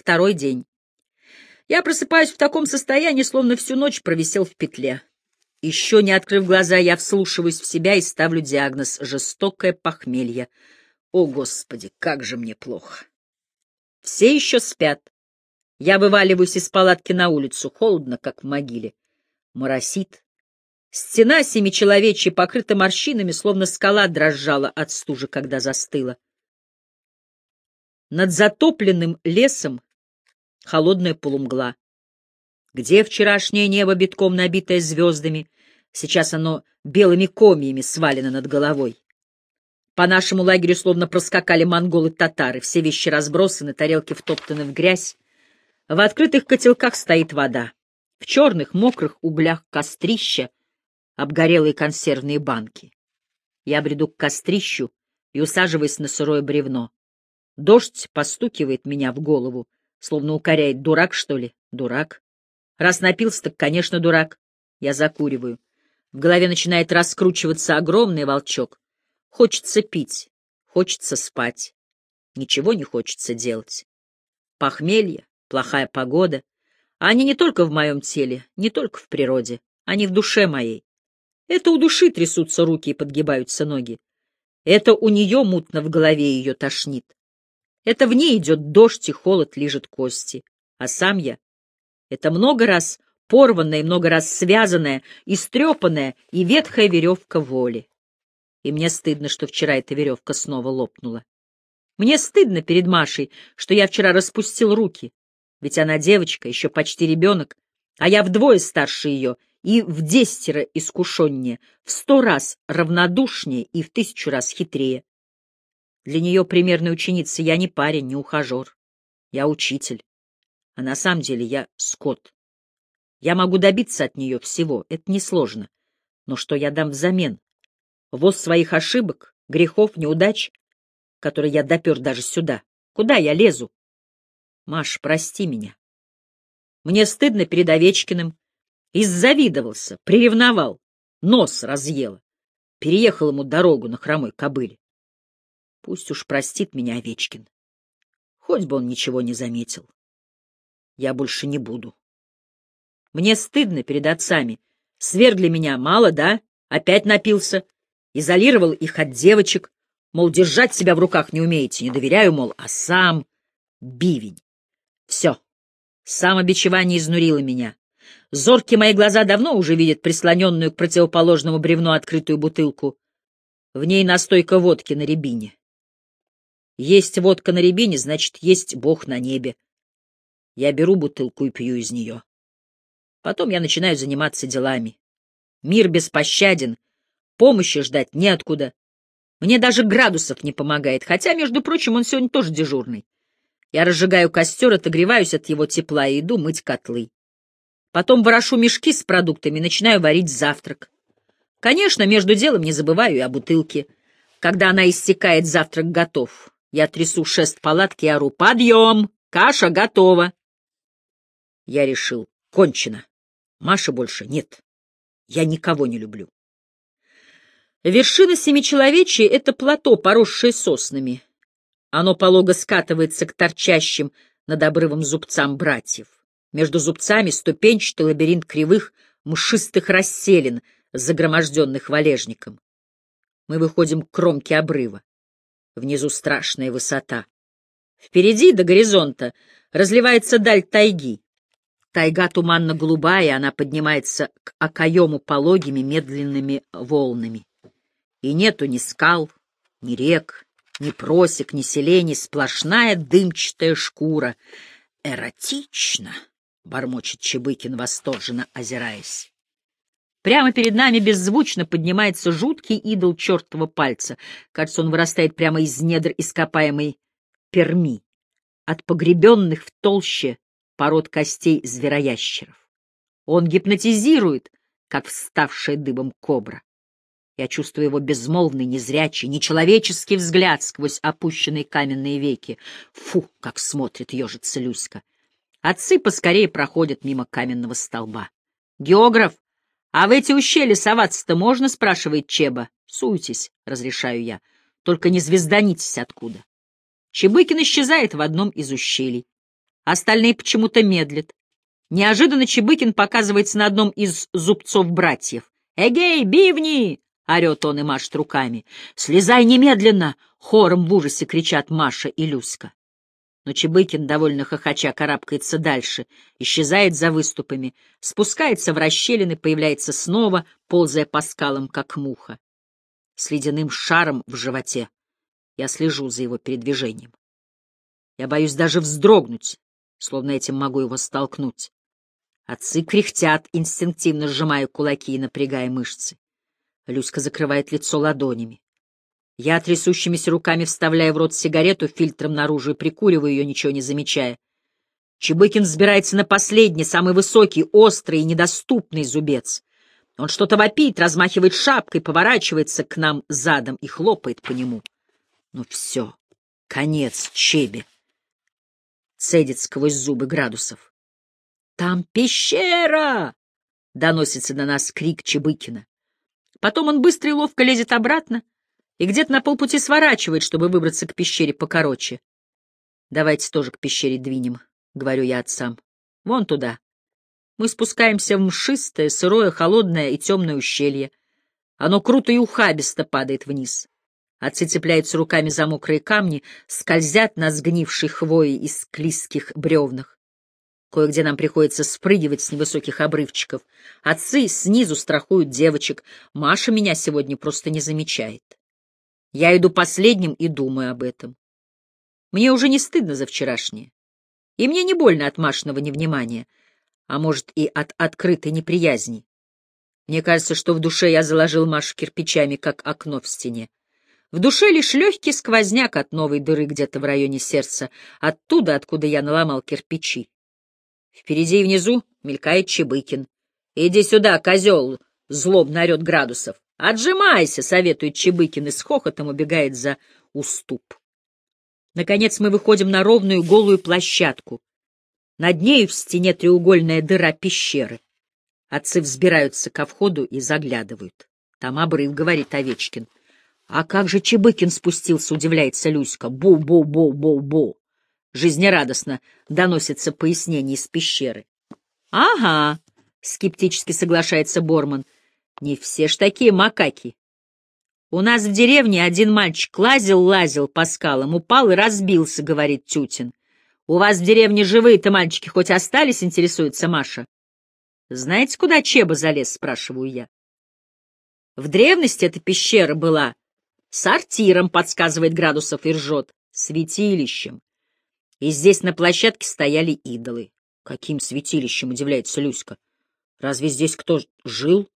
Второй день. Я просыпаюсь в таком состоянии, словно всю ночь провисел в петле. Еще не открыв глаза, я вслушиваюсь в себя и ставлю диагноз — жестокое похмелье. О, Господи, как же мне плохо! Все еще спят. Я вываливаюсь из палатки на улицу, холодно, как в могиле. Моросит. Стена семичеловечья покрыта морщинами, словно скала дрожала от стужи, когда застыла. Над затопленным лесом холодная полумгла. Где вчерашнее небо, битком набитое звездами, сейчас оно белыми комьями свалено над головой. По нашему лагерю словно проскакали монголы-татары, все вещи разбросаны, тарелки втоптаны в грязь. В открытых котелках стоит вода. В черных, мокрых углях кострища обгорелые консервные банки. Я бреду к кострищу и усаживаюсь на сырое бревно. Дождь постукивает меня в голову, словно укоряет. Дурак, что ли? Дурак. Раз напился, так, конечно, дурак. Я закуриваю. В голове начинает раскручиваться огромный волчок. Хочется пить, хочется спать. Ничего не хочется делать. Похмелье, плохая погода. Они не только в моем теле, не только в природе. Они в душе моей. Это у души трясутся руки и подгибаются ноги. Это у нее мутно в голове ее тошнит. Это в ней идет дождь и холод лижет кости. А сам я — это много раз порванная и много раз связанная, истрепанная и ветхая веревка воли. И мне стыдно, что вчера эта веревка снова лопнула. Мне стыдно перед Машей, что я вчера распустил руки. Ведь она девочка, еще почти ребенок, а я вдвое старше ее — и в десятеро искушеннее, в сто раз равнодушнее и в тысячу раз хитрее. Для нее примерная ученица я не парень, не ухажер. Я учитель. А на самом деле я скот. Я могу добиться от нее всего, это несложно. Но что я дам взамен? Воз своих ошибок, грехов, неудач, которые я допер даже сюда. Куда я лезу? Маш, прости меня. Мне стыдно перед Овечкиным, Иззавидовался, приревновал, нос разъела. Переехал ему дорогу на хромой кобыле. Пусть уж простит меня Овечкин. Хоть бы он ничего не заметил. Я больше не буду. Мне стыдно перед отцами. Свергли меня мало, да? Опять напился. Изолировал их от девочек. Мол, держать себя в руках не умеете, не доверяю, мол, а сам бивень. Все. Самобичевание изнурило меня. Зоркие мои глаза давно уже видят прислоненную к противоположному бревну открытую бутылку. В ней настойка водки на рябине. Есть водка на рябине, значит, есть Бог на небе. Я беру бутылку и пью из нее. Потом я начинаю заниматься делами. Мир беспощаден, помощи ждать неоткуда. Мне даже градусов не помогает, хотя, между прочим, он сегодня тоже дежурный. Я разжигаю костер, отогреваюсь от его тепла и иду мыть котлы. Потом ворошу мешки с продуктами, начинаю варить завтрак. Конечно, между делом не забываю и о бутылке. Когда она истекает, завтрак готов. Я трясу шест палатки и ору «Подъем! Каша готова!» Я решил, кончено. Маши больше нет. Я никого не люблю. Вершина Семичеловечья — это плато, поросшее соснами. Оно полого скатывается к торчащим над обрывом зубцам братьев. Между зубцами ступенчатый лабиринт кривых мшистых расселин, загроможденных валежником. Мы выходим к кромке обрыва. Внизу страшная высота. Впереди, до горизонта, разливается даль тайги. Тайга туманно-голубая, она поднимается к окоему пологими медленными волнами. И нету ни скал, ни рек, ни просек, ни селений, сплошная дымчатая шкура. Эротично! — бормочет Чебыкин, восторженно озираясь. Прямо перед нами беззвучно поднимается жуткий идол чертова пальца. Кажется, он вырастает прямо из недр ископаемой Перми, от погребенных в толще пород костей звероящеров. Он гипнотизирует, как вставшая дыбом кобра. Я чувствую его безмолвный, незрячий, нечеловеческий взгляд сквозь опущенные каменные веки. Фу, как смотрит ежица Люська. Отцы поскорее проходят мимо каменного столба. «Географ, а в эти ущелья соваться-то можно?» — спрашивает Чеба. «Суйтесь», — разрешаю я. «Только не звезданитесь откуда». Чебыкин исчезает в одном из ущелий. Остальные почему-то медлят. Неожиданно Чебыкин показывается на одном из зубцов братьев. «Эгей, бивни!» — орет он и машет руками. «Слезай немедленно!» — хором в ужасе кричат Маша и Люська. Но Чебыкин, довольно хохоча, карабкается дальше, исчезает за выступами, спускается в расщелины, появляется снова, ползая по скалам, как муха. С ледяным шаром в животе я слежу за его передвижением. Я боюсь даже вздрогнуть, словно этим могу его столкнуть. Отцы кряхтят, инстинктивно сжимая кулаки и напрягая мышцы. Люська закрывает лицо ладонями. Я трясущимися руками вставляю в рот сигарету фильтром наружу и прикуриваю ее, ничего не замечая. Чебыкин взбирается на последний, самый высокий, острый и недоступный зубец. Он что-то вопит, размахивает шапкой, поворачивается к нам задом и хлопает по нему. Ну все, конец Чебе. Цедит сквозь зубы градусов. «Там пещера!» — доносится до нас крик Чебыкина. Потом он быстро и ловко лезет обратно, и где-то на полпути сворачивает, чтобы выбраться к пещере покороче. Давайте тоже к пещере двинем, — говорю я отцам. Вон туда. Мы спускаемся в мшистое, сырое, холодное и темное ущелье. Оно круто и ухабисто падает вниз. Отцы цепляются руками за мокрые камни, скользят на сгнившей хвои и склизких бревнах. Кое-где нам приходится спрыгивать с невысоких обрывчиков. Отцы снизу страхуют девочек. Маша меня сегодня просто не замечает. Я иду последним и думаю об этом. Мне уже не стыдно за вчерашнее. И мне не больно от Машиного невнимания, а может и от открытой неприязни. Мне кажется, что в душе я заложил Машу кирпичами, как окно в стене. В душе лишь легкий сквозняк от новой дыры где-то в районе сердца, оттуда, откуда я наломал кирпичи. Впереди и внизу мелькает Чебыкин. «Иди сюда, козел!» — злобно орет Градусов. «Отжимайся!» — советует Чебыкин и с хохотом убегает за уступ. Наконец мы выходим на ровную голую площадку. Над нею в стене треугольная дыра пещеры. Отцы взбираются ко входу и заглядывают. Там обрыв, — говорит Овечкин. — А как же Чебыкин спустился, — удивляется Люська. Бу-бу-бу-бу-бу. Жизнерадостно доносится пояснение из пещеры. — Ага, — скептически соглашается Борман. — не все ж такие макаки. У нас в деревне один мальчик лазил-лазил по скалам, упал и разбился, говорит Тютин. У вас в деревне живые-то мальчики хоть остались, интересуется Маша. Знаете, куда Чеба залез, спрашиваю я. В древности эта пещера была сортиром, подсказывает Градусов и ржет, святилищем. И здесь на площадке стояли идолы. Каким святилищем, удивляется Люська. Разве здесь кто жил?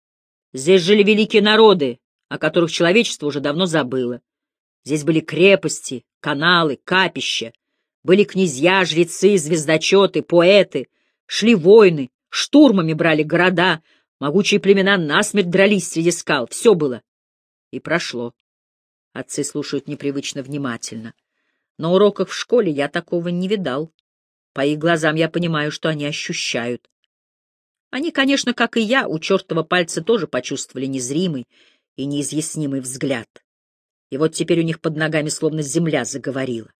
Здесь жили великие народы, о которых человечество уже давно забыло. Здесь были крепости, каналы, капища, были князья, жрецы, звездочеты, поэты, шли войны, штурмами брали города, могучие племена насмерть дрались среди скал, все было. И прошло. Отцы слушают непривычно внимательно. На уроках в школе я такого не видал. По их глазам я понимаю, что они ощущают. Они, конечно, как и я, у чертова пальца тоже почувствовали незримый и неизъяснимый взгляд. И вот теперь у них под ногами словно земля заговорила.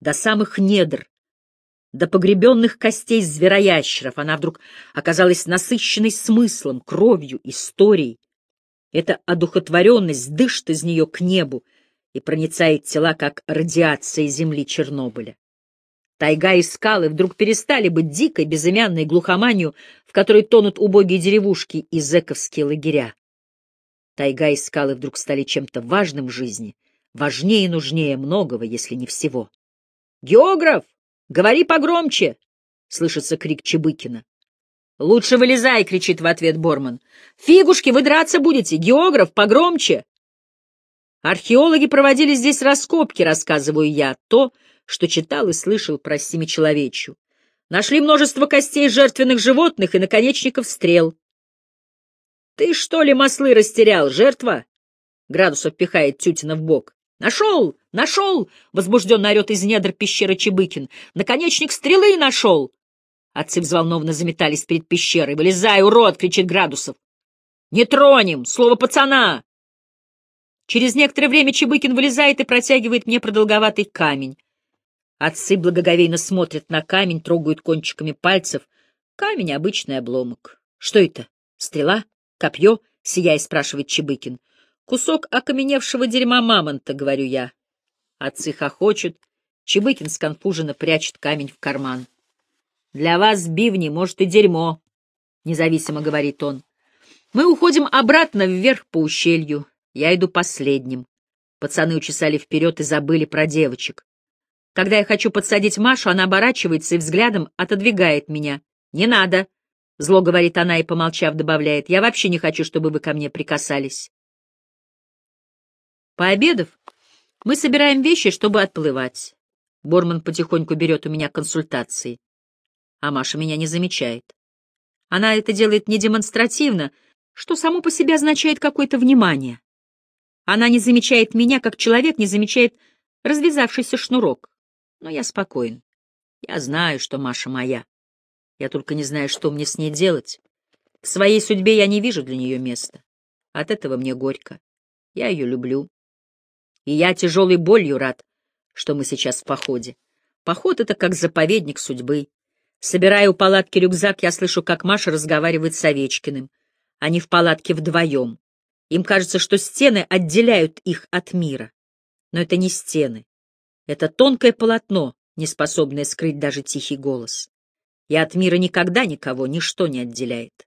До самых недр, до погребенных костей звероящеров она вдруг оказалась насыщенной смыслом, кровью, историей. Эта одухотворенность дышит из нее к небу и проницает тела, как радиация земли Чернобыля. Тайга и скалы вдруг перестали быть дикой, безымянной глухоманью, в которой тонут убогие деревушки и зэковские лагеря. Тайга и скалы вдруг стали чем-то важным в жизни, важнее и нужнее многого, если не всего. «Географ, говори погромче!» — слышится крик Чебыкина. «Лучше вылезай!» — кричит в ответ Борман. «Фигушки, вы драться будете! Географ, погромче!» Археологи проводили здесь раскопки, рассказываю я, то, что читал и слышал про семичеловечью. Нашли множество костей жертвенных животных и наконечников стрел. — Ты что ли маслы растерял, жертва? Градусов пихает Тютина в бок. «Нашел! Нашел!» — возбужденно орет из недр пещеры Чебыкин. «Наконечник стрелы нашел!» Отцы взволнованно заметались перед пещерой. «Вылезай, урод!» — кричит Градусов. «Не тронем! Слово пацана!» Через некоторое время Чебыкин вылезает и протягивает мне продолговатый камень. Отцы благоговейно смотрят на камень, трогают кончиками пальцев. Камень — обычный обломок. Что это? Стрела? Копье? Сияя, спрашивает Чебыкин. Кусок окаменевшего дерьма мамонта, говорю я. Отцы хохочут. Чебыкин сконфуженно прячет камень в карман. Для вас, бивни, может, и дерьмо, независимо говорит он. Мы уходим обратно вверх по ущелью. Я иду последним. Пацаны учесали вперед и забыли про девочек. Когда я хочу подсадить Машу, она оборачивается и взглядом отодвигает меня. «Не надо!» — зло говорит она и, помолчав, добавляет. «Я вообще не хочу, чтобы вы ко мне прикасались». Пообедав, мы собираем вещи, чтобы отплывать. Борман потихоньку берет у меня консультации. А Маша меня не замечает. Она это делает не демонстративно, что само по себе означает какое-то внимание. Она не замечает меня, как человек не замечает развязавшийся шнурок. Но я спокоен. Я знаю, что Маша моя. Я только не знаю, что мне с ней делать. В своей судьбе я не вижу для нее места. От этого мне горько. Я ее люблю. И я тяжелой болью рад, что мы сейчас в походе. Поход — это как заповедник судьбы. Собирая у палатки рюкзак, я слышу, как Маша разговаривает с Овечкиным. Они в палатке вдвоем. Им кажется, что стены отделяют их от мира. Но это не стены. Это тонкое полотно, не способное скрыть даже тихий голос. И от мира никогда никого ничто не отделяет.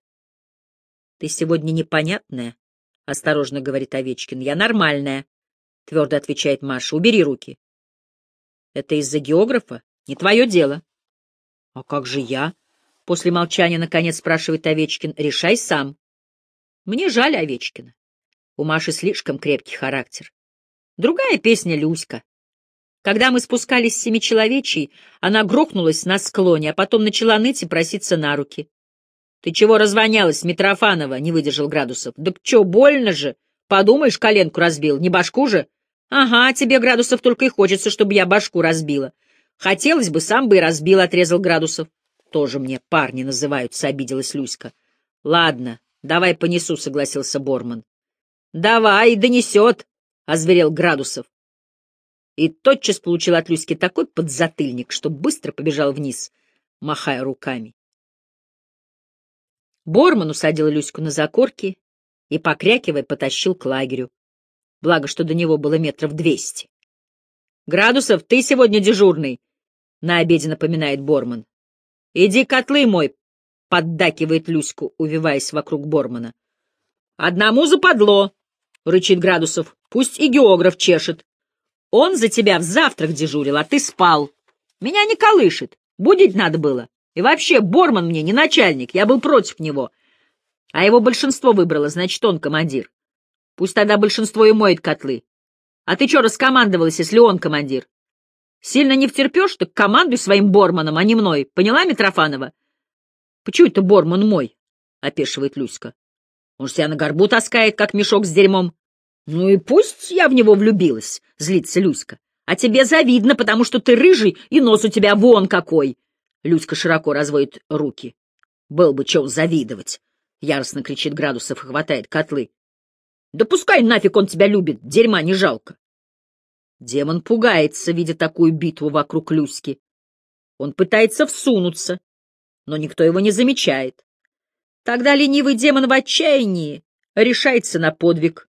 — Ты сегодня непонятная, — осторожно говорит Овечкин. — Я нормальная, — твердо отвечает Маша. — Убери руки. — Это из-за географа? Не твое дело. — А как же я? — после молчания наконец спрашивает Овечкин. — Решай сам. Мне жаль Овечкина. У Маши слишком крепкий характер. Другая песня «Люська». Когда мы спускались с семичеловечей, она грохнулась на склоне, а потом начала ныть и проситься на руки. — Ты чего развонялась, Митрофанова? — не выдержал Градусов. — Да чё, больно же? Подумаешь, коленку разбил, не башку же? — Ага, тебе, Градусов, только и хочется, чтобы я башку разбила. — Хотелось бы, сам бы и разбил, — отрезал Градусов. — Тоже мне парни называются, — обиделась Люська. — Ладно, давай понесу, — согласился Борман. Давай, донесет, — озверел Градусов. И тотчас получил от Люськи такой подзатыльник, что быстро побежал вниз, махая руками. Борман усадил Люську на закорки и, покрякивая, потащил к лагерю. Благо, что до него было метров двести. — Градусов, ты сегодня дежурный, — на обеде напоминает Борман. — Иди котлы мой, — поддакивает Люську, увиваясь вокруг Бормана. — Одному западло, — рычит Градусов. — Пусть и географ чешет. Он за тебя в завтрак дежурил, а ты спал. Меня не колышет. Будить надо было. И вообще, Борман мне не начальник, я был против него. А его большинство выбрало, значит, он командир. Пусть тогда большинство и моет котлы. А ты что раскомандовалась, если он командир? Сильно не втерпешь, так командуй своим Борманом, а не мной. Поняла, Митрофанова? — Почему это Борман мой? — опешивает Люська. Он себя на горбу таскает, как мешок с дерьмом. Ну и пусть я в него влюбилась, — злится Люська. А тебе завидно, потому что ты рыжий, и нос у тебя вон какой. Люська широко разводит руки. Был бы чего завидовать. Яростно кричит Градусов и хватает котлы. Да пускай нафиг он тебя любит, дерьма не жалко. Демон пугается, видя такую битву вокруг Люськи. Он пытается всунуться, но никто его не замечает. Тогда ленивый демон в отчаянии решается на подвиг.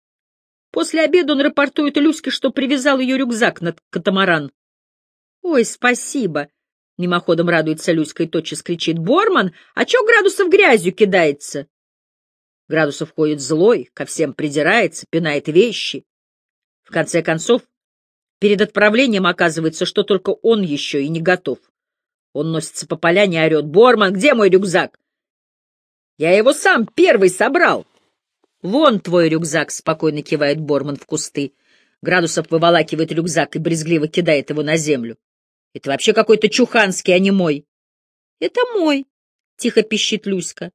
После обеда он рапортует Люське, что привязал ее рюкзак над катамаран. — Ой, спасибо! — мимоходом радуется Люська и тотчас кричит. — Борман, а чё Градусов грязью кидается? Градусов ходит злой, ко всем придирается, пинает вещи. В конце концов, перед отправлением оказывается, что только он еще и не готов. Он носится по поляне и орет. «Борман, где мой рюкзак? Я его сам первый собрал. Вон твой рюкзак, спокойно кивает Борман в кусты. Градусов выволакивает рюкзак и брезгливо кидает его на землю. Это вообще какой-то чуханский, а не мой. Это мой, тихо пищит Люська.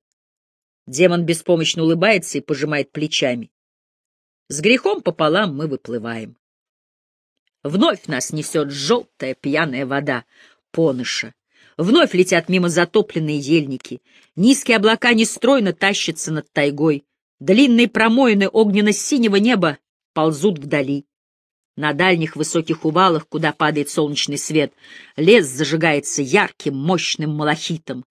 Демон беспомощно улыбается и пожимает плечами. С грехом пополам мы выплываем. Вновь нас несет желтая пьяная вода, поныша. Вновь летят мимо затопленные ельники. Низкие облака нестройно тащатся над тайгой. Длинные промоины огненно-синего неба ползут вдали. На дальних высоких увалах, куда падает солнечный свет, лес зажигается ярким, мощным малахитом.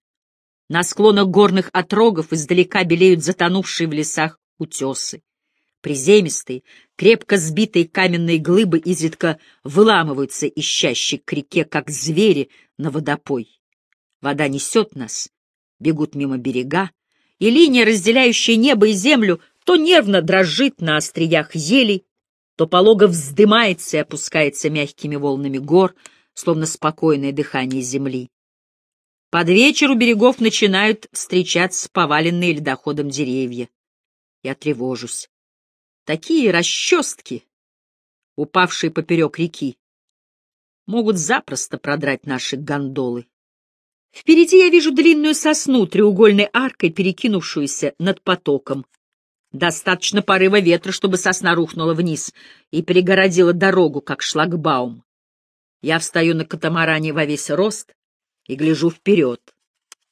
На склонах горных отрогов издалека белеют затонувшие в лесах утесы. Приземистые, крепко сбитые каменные глыбы изредка выламываются из чащи к реке, как звери на водопой. Вода несет нас, бегут мимо берега, и линия, разделяющая небо и землю, то нервно дрожит на остриях елей, то полого вздымается и опускается мягкими волнами гор, словно спокойное дыхание земли. Под вечер у берегов начинают встречаться поваленные ледоходом деревья. Я тревожусь. Такие расчестки, упавшие поперек реки, могут запросто продрать наши гондолы. Впереди я вижу длинную сосну, треугольной аркой, перекинувшуюся над потоком. Достаточно порыва ветра, чтобы сосна рухнула вниз и перегородила дорогу, как шлагбаум. Я встаю на катамаране во весь рост и гляжу вперед.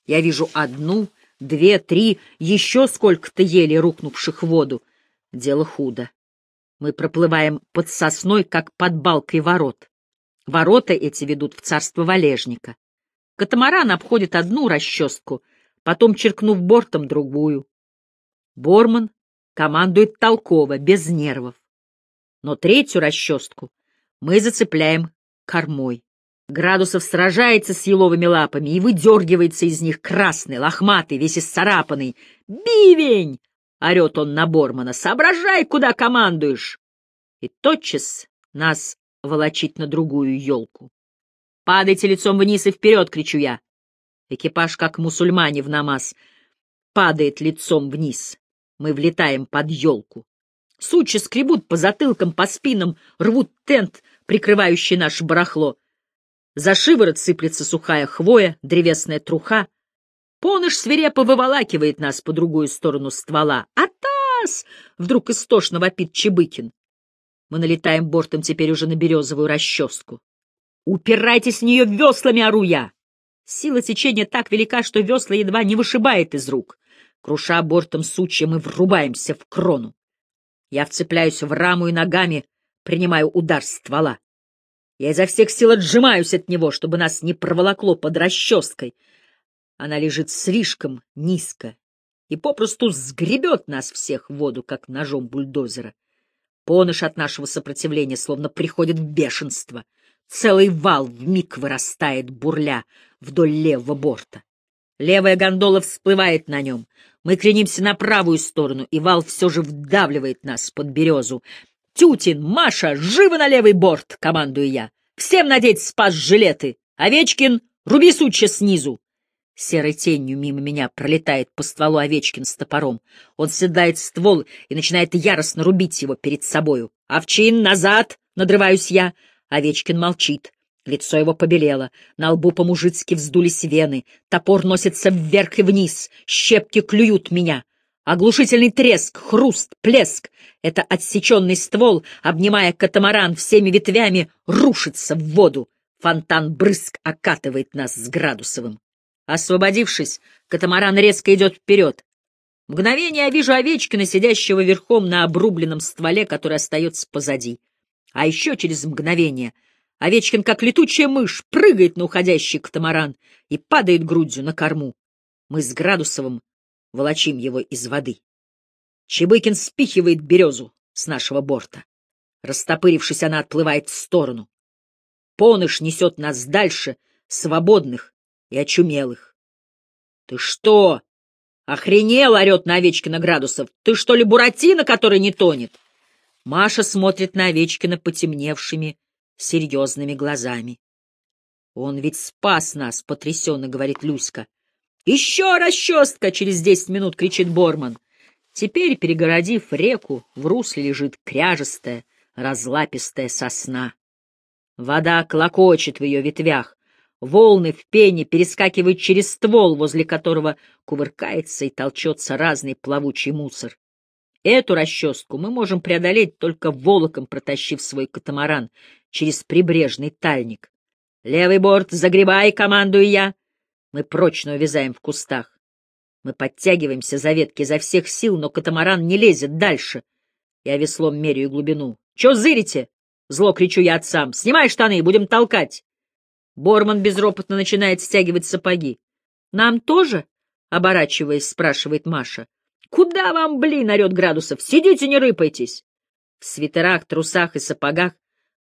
Я вижу одну, две, три, еще сколько-то еле рухнувших в воду. Дело худо. Мы проплываем под сосной, как под балкой ворот. Ворота эти ведут в царство валежника. Катамаран обходит одну расчестку, потом, черкнув бортом, другую. Борман командует толково, без нервов. Но третью расчестку мы зацепляем кормой. Градусов сражается с еловыми лапами и выдергивается из них красный, лохматый, весь исцарапанный. «Бивень!» — орет он на Бормана. «Соображай, куда командуешь!» И тотчас нас волочит на другую елку. «Падайте лицом вниз и вперед!» — кричу я. Экипаж, как мусульмане в намаз, падает лицом вниз. Мы влетаем под елку. Сучи скребут по затылкам, по спинам, рвут тент, прикрывающий наше барахло. За шиворот сыплется сухая хвоя, древесная труха. Поныш свирепо выволакивает нас по другую сторону ствола. «Атас!» — вдруг истошно вопит Чебыкин. Мы налетаем бортом теперь уже на березовую расческу. «Упирайтесь в нее веслами, ору я!» Сила течения так велика, что весла едва не вышибает из рук. Круша бортом сучья, мы врубаемся в крону. Я вцепляюсь в раму и ногами принимаю удар ствола. Я изо всех сил отжимаюсь от него, чтобы нас не проволокло под расческой. Она лежит слишком низко и попросту сгребет нас всех в воду, как ножом бульдозера. Поныш от нашего сопротивления словно приходит в бешенство — Целый вал вмиг вырастает, бурля, вдоль левого борта. Левая гондола всплывает на нем. Мы кренимся на правую сторону, и вал все же вдавливает нас под березу. «Тютин, Маша, живо на левый борт!» — командую я. «Всем надеть спас-жилеты! Овечкин, руби сучья снизу!» Серой тенью мимо меня пролетает по стволу Овечкин с топором. Он седает ствол и начинает яростно рубить его перед собою. «Овчин, назад!» — надрываюсь я. Овечкин молчит. Лицо его побелело, на лбу по-мужицки вздулись вены, топор носится вверх и вниз, щепки клюют меня. Оглушительный треск, хруст, плеск — это отсеченный ствол, обнимая катамаран всеми ветвями, рушится в воду. Фонтан брызг окатывает нас с Градусовым. Освободившись, катамаран резко идет вперед. Мгновение я вижу Овечкина, сидящего верхом на обрубленном стволе, который остается позади. А еще через мгновение Овечкин, как летучая мышь, прыгает на уходящий катамаран и падает грудью на корму. Мы с Градусовым волочим его из воды. Чебыкин спихивает березу с нашего борта. Растопырившись, она отплывает в сторону. Поныш несет нас дальше, свободных и очумелых. — Ты что? Охренел, — орет на Овечкина Градусов. — Ты что ли Буратино, который не тонет? — Маша смотрит на Овечкина потемневшими, серьезными глазами. «Он ведь спас нас!» — потрясенно говорит Люська. «Еще расчестка!» — через десять минут кричит Борман. Теперь, перегородив реку, в русле лежит кряжестая, разлапистая сосна. Вода клокочет в ее ветвях, волны в пене перескакивают через ствол, возле которого кувыркается и толчется разный плавучий мусор. Эту расчестку мы можем преодолеть только волоком, протащив свой катамаран через прибрежный тальник. Левый борт, загребай, командую я. Мы прочно увязаем в кустах. Мы подтягиваемся за ветки изо всех сил, но катамаран не лезет дальше. Я веслом меряю глубину. Че зырите? Зло кричу я отцам. Снимай штаны, будем толкать. Борман безропотно начинает стягивать сапоги. Нам тоже? Оборачиваясь, спрашивает Маша. Куда вам, блин, орет градусов? Сидите, не рыпайтесь. В свитерах, трусах и сапогах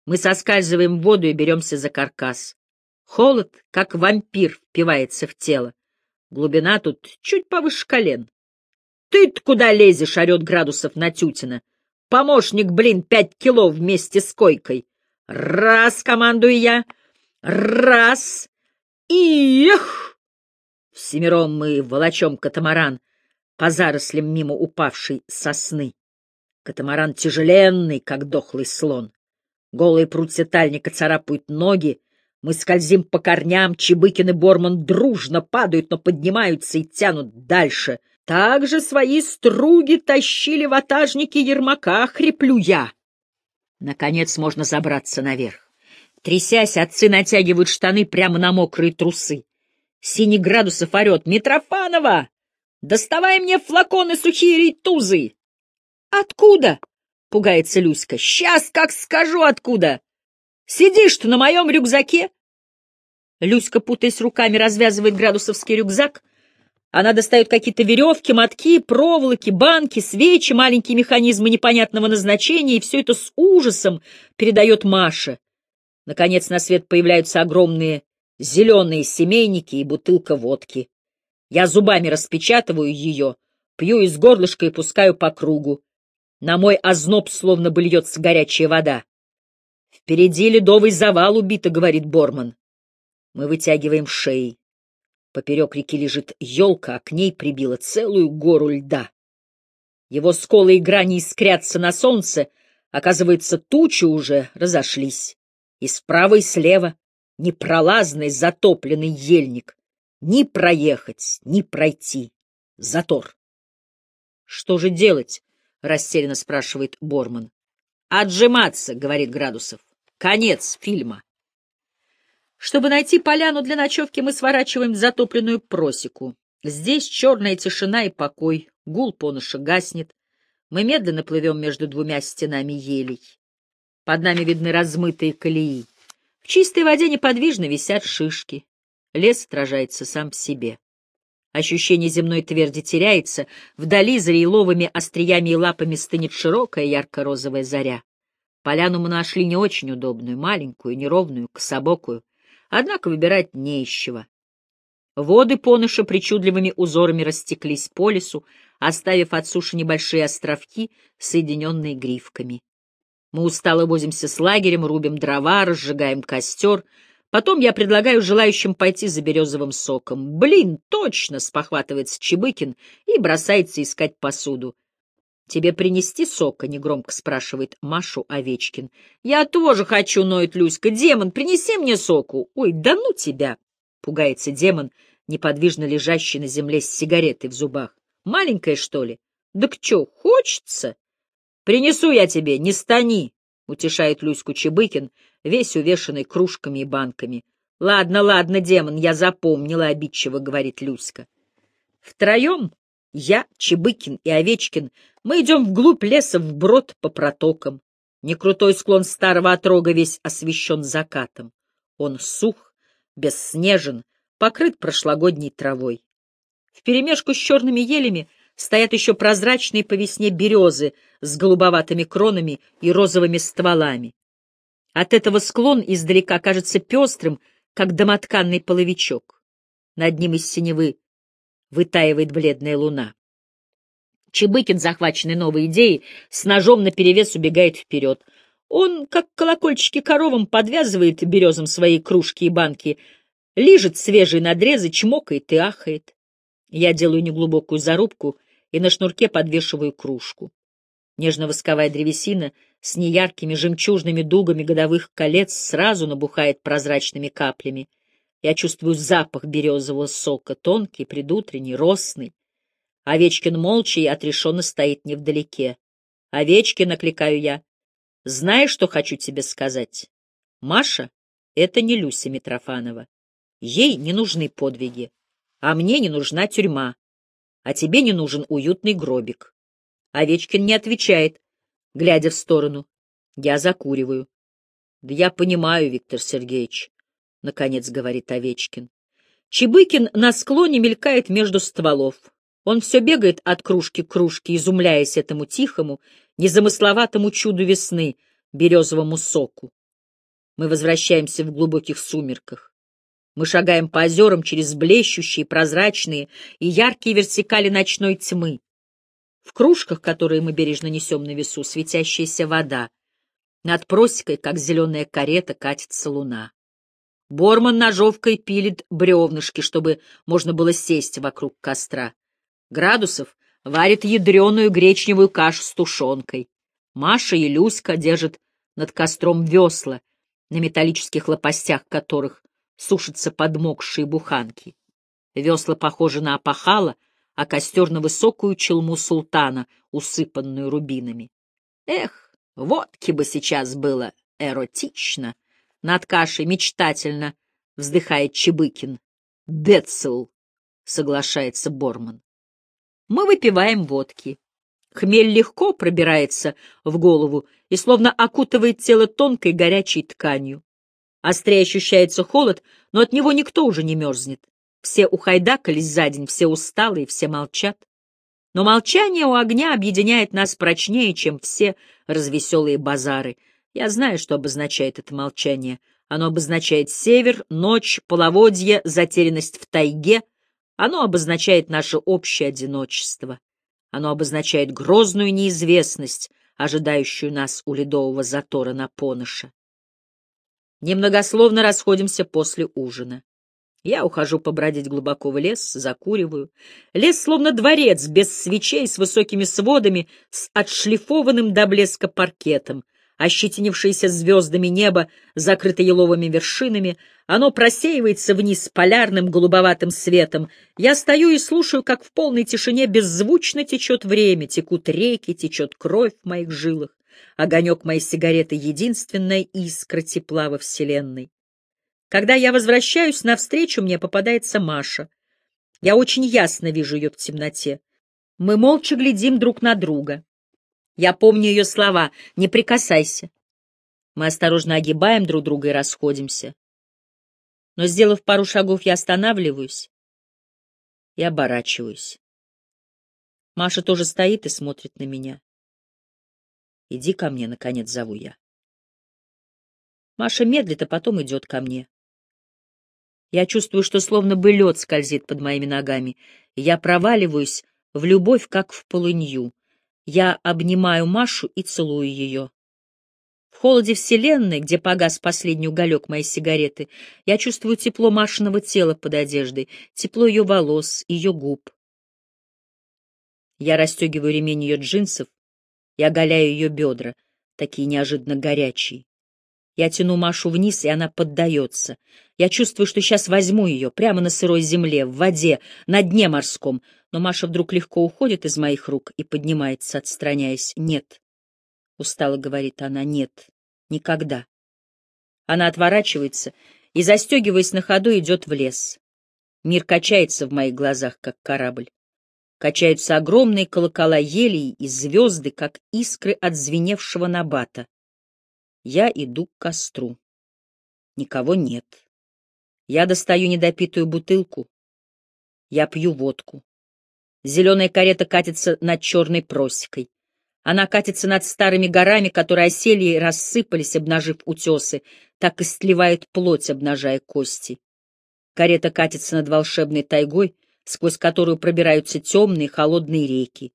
мы соскальзываем в воду и беремся за каркас. Холод, как вампир, впивается в тело. Глубина тут чуть повыше колен. Ты-то куда лезешь, орет градусов на Тютина. Помощник, блин, пять кило вместе с койкой. Раз, командую я. Раз. И эх! Всемиром мы волочем катамаран по зарослям мимо упавшей сосны. Катамаран тяжеленный, как дохлый слон. Голые прутья тальника царапают ноги, мы скользим по корням, Чебыкин и Борман дружно падают, но поднимаются и тянут дальше. Также свои струги тащили ватажники Ермака, хриплю я. Наконец можно забраться наверх. Трясясь, отцы натягивают штаны прямо на мокрые трусы. Синий градусов орет. «Митрофанова! Доставай мне флаконы сухие рейтузы!» «Откуда?» — пугается Люська. «Сейчас как скажу откуда! Сидишь ты на моем рюкзаке!» Люська, путаясь руками, развязывает градусовский рюкзак. Она достает какие-то веревки, мотки, проволоки, банки, свечи, маленькие механизмы непонятного назначения, и все это с ужасом передает Маше. Наконец на свет появляются огромные зеленые семейники и бутылка водки. Я зубами распечатываю ее, пью из горлышка и пускаю по кругу. На мой озноб словно бы льется горячая вода. «Впереди ледовый завал убито», — говорит Борман. Мы вытягиваем шеи. Поперек реки лежит елка, а к ней прибила целую гору льда. Его сколы и грани искрятся на солнце, оказывается, тучи уже разошлись. И справа, и слева непролазный затопленный ельник. Ни проехать, ни пройти. Затор. — Что же делать? — растерянно спрашивает Борман. — Отжиматься, — говорит Градусов. Конец фильма. Чтобы найти поляну для ночевки, мы сворачиваем затопленную просеку. Здесь черная тишина и покой, гул поноша гаснет. Мы медленно плывем между двумя стенами елей. Под нами видны размытые колеи. В чистой воде неподвижно висят шишки. Лес отражается сам в себе. Ощущение земной тверди теряется, вдали за рейловыми остриями и лапами стынет широкая ярко-розовая заря. Поляну мы нашли не очень удобную, маленькую, неровную, кособокую, однако выбирать не из чего. Воды Поныша причудливыми узорами растеклись по лесу, оставив от суши небольшие островки, соединенные грифками. Мы устало возимся с лагерем, рубим дрова, разжигаем костер. Потом я предлагаю желающим пойти за березовым соком. «Блин, точно!» — спохватывается Чебыкин и бросается искать посуду. «Тебе принести сока?» — негромко спрашивает Машу Овечкин. «Я тоже хочу», — ноет Люська. «Демон, принеси мне соку!» «Ой, да ну тебя!» — пугается демон, неподвижно лежащий на земле с сигаретой в зубах. «Маленькая, что ли? Да к чё, хочется?» «Принесу я тебе, не стани!» — утешает Люську Чебыкин, весь увешанный кружками и банками. «Ладно, ладно, демон, я запомнила обидчиво», — говорит Люська. Втроем я, Чебыкин и Овечкин, мы идем вглубь леса вброд по протокам. Некрутой склон старого отрога весь освещен закатом. Он сух, бесснежен, покрыт прошлогодней травой. Вперемешку с черными елями стоят еще прозрачные по весне березы с голубоватыми кронами и розовыми стволами. От этого склон издалека кажется пестрым, как домотканный половичок. Над ним из синевы вытаивает бледная луна. Чебыкин, захваченный новой идеей, с ножом наперевес убегает вперед. Он, как колокольчики коровам, подвязывает березам свои кружки и банки, лижет свежие надрезы, чмокает и ахает. Я делаю неглубокую зарубку и на шнурке подвешиваю кружку. Нежно-восковая древесина с неяркими жемчужными дугами годовых колец сразу набухает прозрачными каплями. Я чувствую запах березового сока, тонкий, предутренний, росный. Овечкин молча и отрешенно стоит невдалеке. Овечкин, окликаю я, знаешь, что хочу тебе сказать? Маша — это не Люся Митрофанова. Ей не нужны подвиги, а мне не нужна тюрьма, а тебе не нужен уютный гробик. Овечкин не отвечает, глядя в сторону. Я закуриваю. — Да я понимаю, Виктор Сергеевич, — наконец говорит Овечкин. Чебыкин на склоне мелькает между стволов. Он все бегает от кружки к кружке, изумляясь этому тихому, незамысловатому чуду весны, березовому соку. Мы возвращаемся в глубоких сумерках. Мы шагаем по озерам через блещущие, прозрачные и яркие вертикали ночной тьмы. В кружках, которые мы бережно несем на весу, светящаяся вода. Над просекой, как зеленая карета, катится луна. Борман ножовкой пилит бревнышки, чтобы можно было сесть вокруг костра. Градусов варит ядреную гречневую кашу с тушенкой. Маша и Люська держат над костром весла, на металлических лопастях которых сушатся подмокшие буханки. Весла похожи на опахала, а костер на высокую челму султана, усыпанную рубинами. Эх, водки бы сейчас было эротично! Над кашей мечтательно вздыхает Чебыкин. Децл, соглашается Борман. Мы выпиваем водки. Хмель легко пробирается в голову и словно окутывает тело тонкой горячей тканью. Острее ощущается холод, но от него никто уже не мерзнет. Все ухайдакались за день, все усталые, все молчат. Но молчание у огня объединяет нас прочнее, чем все развеселые базары. Я знаю, что обозначает это молчание. Оно обозначает север, ночь, половодье, затерянность в тайге. Оно обозначает наше общее одиночество. Оно обозначает грозную неизвестность, ожидающую нас у ледового затора на Поныша. Немногословно расходимся после ужина. Я ухожу побродить глубоко в лес, закуриваю. Лес словно дворец, без свечей, с высокими сводами, с отшлифованным до блеска паркетом. Ощетинившееся звездами небо, закрыто еловыми вершинами, оно просеивается вниз полярным голубоватым светом. Я стою и слушаю, как в полной тишине беззвучно течет время, текут реки, течет кровь в моих жилах. Огонек моей сигареты — единственная искра тепла во Вселенной. Когда я возвращаюсь, навстречу мне попадается Маша. Я очень ясно вижу ее в темноте. Мы молча глядим друг на друга. Я помню ее слова «не прикасайся». Мы осторожно огибаем друг друга и расходимся. Но, сделав пару шагов, я останавливаюсь и оборачиваюсь. Маша тоже стоит и смотрит на меня. «Иди ко мне», — наконец зову я. Маша медлит, а потом идет ко мне. Я чувствую, что словно бы лед скользит под моими ногами, я проваливаюсь в любовь, как в полынью. Я обнимаю Машу и целую ее. В холоде вселенной, где погас последний уголек моей сигареты, я чувствую тепло Машиного тела под одеждой, тепло ее волос, ее губ. Я расстегиваю ремень ее джинсов и оголяю ее бедра, такие неожиданно горячие. Я тяну Машу вниз, и она поддается. Я чувствую, что сейчас возьму ее прямо на сырой земле, в воде, на дне морском. Но Маша вдруг легко уходит из моих рук и поднимается, отстраняясь. «Нет», — устало говорит она, — «нет, никогда». Она отворачивается и, застегиваясь на ходу, идет в лес. Мир качается в моих глазах, как корабль. Качаются огромные колокола елей и звезды, как искры от звеневшего набата. Я иду к костру. Никого нет. Я достаю недопитую бутылку. Я пью водку. Зеленая карета катится над черной просекой. Она катится над старыми горами, которые осели и рассыпались, обнажив утесы, так и сливает плоть, обнажая кости. Карета катится над волшебной тайгой, сквозь которую пробираются темные холодные реки.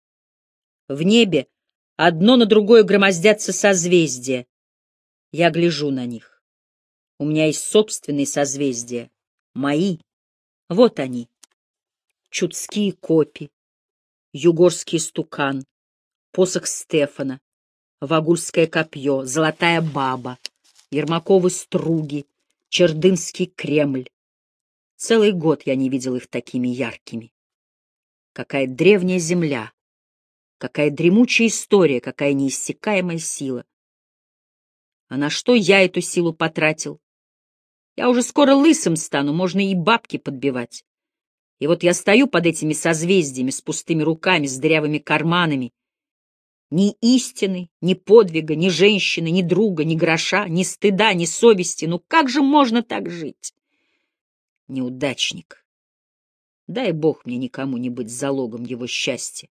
В небе одно на другое громоздятся созвездия. Я гляжу на них. У меня есть собственные созвездия. Мои. Вот они. Чудские копи, югорский стукан, посох Стефана, вагульское копье, золотая баба, Ермаковы струги, Чердынский Кремль. Целый год я не видел их такими яркими. Какая древняя земля, какая дремучая история, какая неиссякаемая сила. А на что я эту силу потратил? Я уже скоро лысым стану, можно и бабки подбивать. И вот я стою под этими созвездиями с пустыми руками, с дырявыми карманами, Ни истины, ни подвига, ни женщины, ни друга, ни гроша, ни стыда, ни совести. Ну как же можно так жить? Неудачник. Дай Бог мне никому не быть залогом его счастья.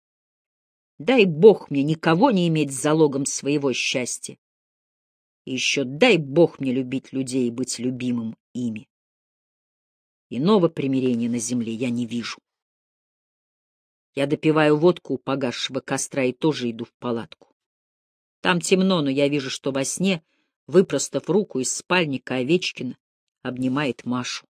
Дай Бог мне никого не иметь залогом своего счастья. И еще дай Бог мне любить людей и быть любимым ими. Иного примирения на земле я не вижу. Я допиваю водку у погасшего костра и тоже иду в палатку. Там темно, но я вижу, что во сне, выпростав руку из спальника Овечкина, обнимает Машу.